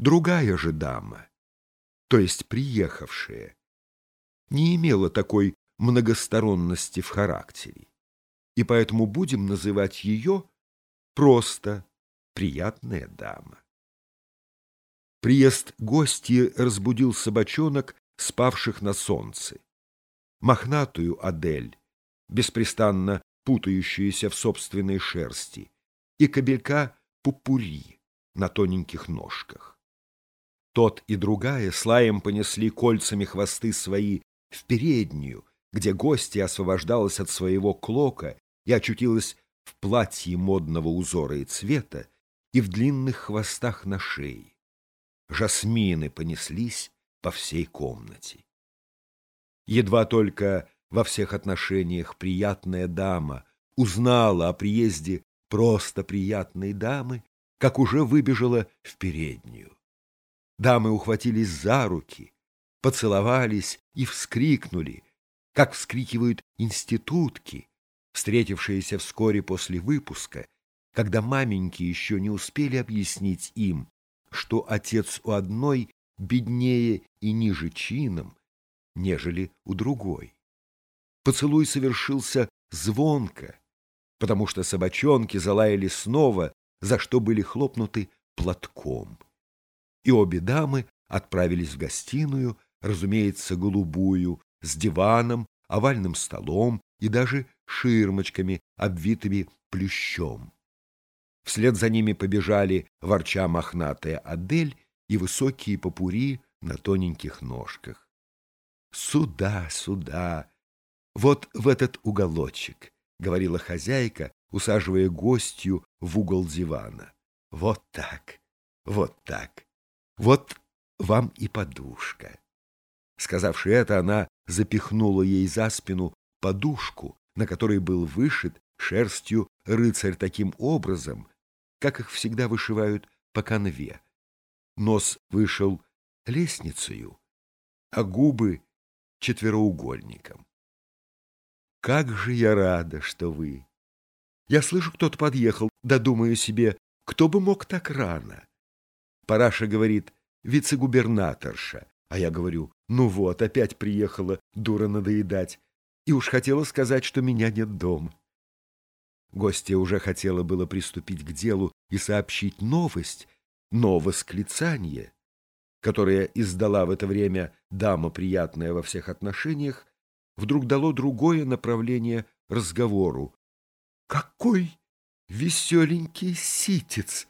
Другая же дама, то есть приехавшая, не имела такой многосторонности в характере, и поэтому будем называть ее просто приятная дама. Приезд гостьи разбудил собачонок, спавших на солнце. Мохнатую Адель, беспрестанно путающуюся в собственной шерсти, и кобелька Пупури на тоненьких ножках. Тот и другая слаем понесли кольцами хвосты свои в переднюю, где гостья освобождалась от своего клока и очутилась в платье модного узора и цвета и в длинных хвостах на шее. Жасмины понеслись по всей комнате. Едва только во всех отношениях приятная дама узнала о приезде просто приятной дамы, как уже выбежала в переднюю. Дамы ухватились за руки, поцеловались и вскрикнули, как вскрикивают институтки, встретившиеся вскоре после выпуска, когда маменьки еще не успели объяснить им, что отец у одной беднее и ниже чином, нежели у другой. Поцелуй совершился звонко, потому что собачонки залаяли снова, за что были хлопнуты платком. И обе дамы отправились в гостиную, разумеется, голубую, с диваном, овальным столом и даже ширмочками, обвитыми плющом. Вслед за ними побежали ворча мохнатая Адель и высокие попури на тоненьких ножках. «Сюда, сюда! Вот в этот уголочек!» — говорила хозяйка, усаживая гостью в угол дивана. «Вот так, вот так, вот вам и подушка!» Сказавши это, она запихнула ей за спину подушку, на которой был вышит шерстью рыцарь таким образом, как их всегда вышивают по конве. Нос вышел лестницею, а губы — четвероугольником. «Как же я рада, что вы!» Я слышу, кто-то подъехал, да думаю себе, кто бы мог так рано? Параша говорит, вице-губернаторша, а я говорю, ну вот, опять приехала, дура надоедать, и уж хотела сказать, что меня нет дома. Гостья уже хотела было приступить к делу и сообщить новость, но восклицание, которое издала в это время дама, приятная во всех отношениях, вдруг дало другое направление разговору. «Какой веселенький ситец!» —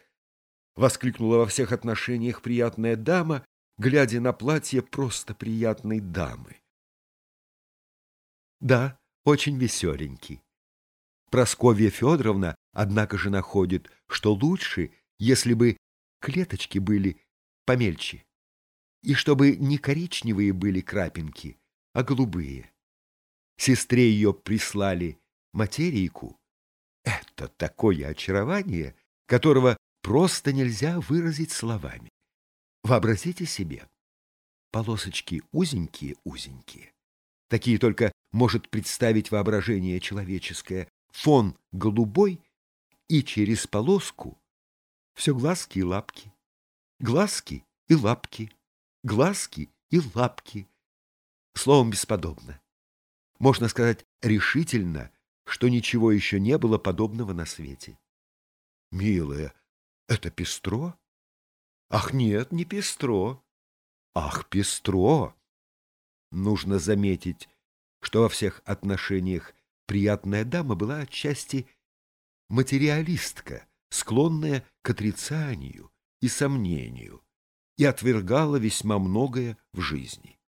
воскликнула во всех отношениях приятная дама, глядя на платье просто приятной дамы. «Да, очень веселенький. Просковья Федоровна, однако же, находит, что лучше, если бы клеточки были помельче, и чтобы не коричневые были крапинки, а голубые. Сестре ее прислали материйку. Это такое очарование, которого просто нельзя выразить словами. Вообразите себе, полосочки узенькие-узенькие, такие только может представить воображение человеческое, фон голубой, и через полоску все глазки и лапки, глазки и лапки, глазки и лапки. Словом, бесподобно. Можно сказать решительно, что ничего еще не было подобного на свете. Милая, это пестро? Ах, нет, не пестро. Ах, пестро! Нужно заметить, что во всех отношениях приятная дама была отчасти материалистка, склонная к отрицанию и сомнению, и отвергала весьма многое в жизни.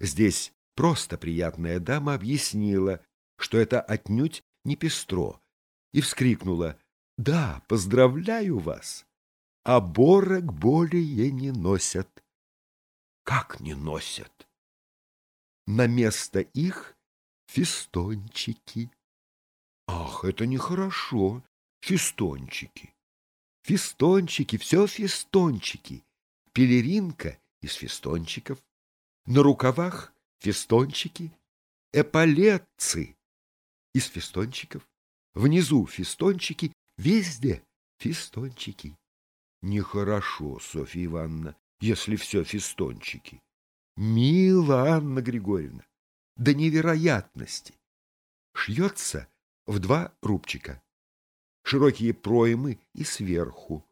Здесь просто приятная дама объяснила, что это отнюдь не пестро, и вскрикнула «Да, поздравляю вас! А борок более не носят». «Как не носят?» «На место их фистончики. Ах, это нехорошо, фистончики. Фистончики, все фистончики. Пелеринка из фистончиков. На рукавах фистончики. Эполетцы из фистончиков. Внизу фистончики, везде фистончики. Нехорошо, Софья Ивановна, если все фистончики. Мило, Анна Григорьевна, до невероятности. Шьется в два рубчика. Широкие проймы и сверху.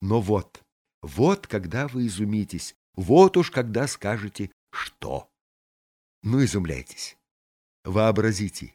Но вот, вот когда вы изумитесь, вот уж когда скажете «что». Ну, изумляйтесь. Вообразите,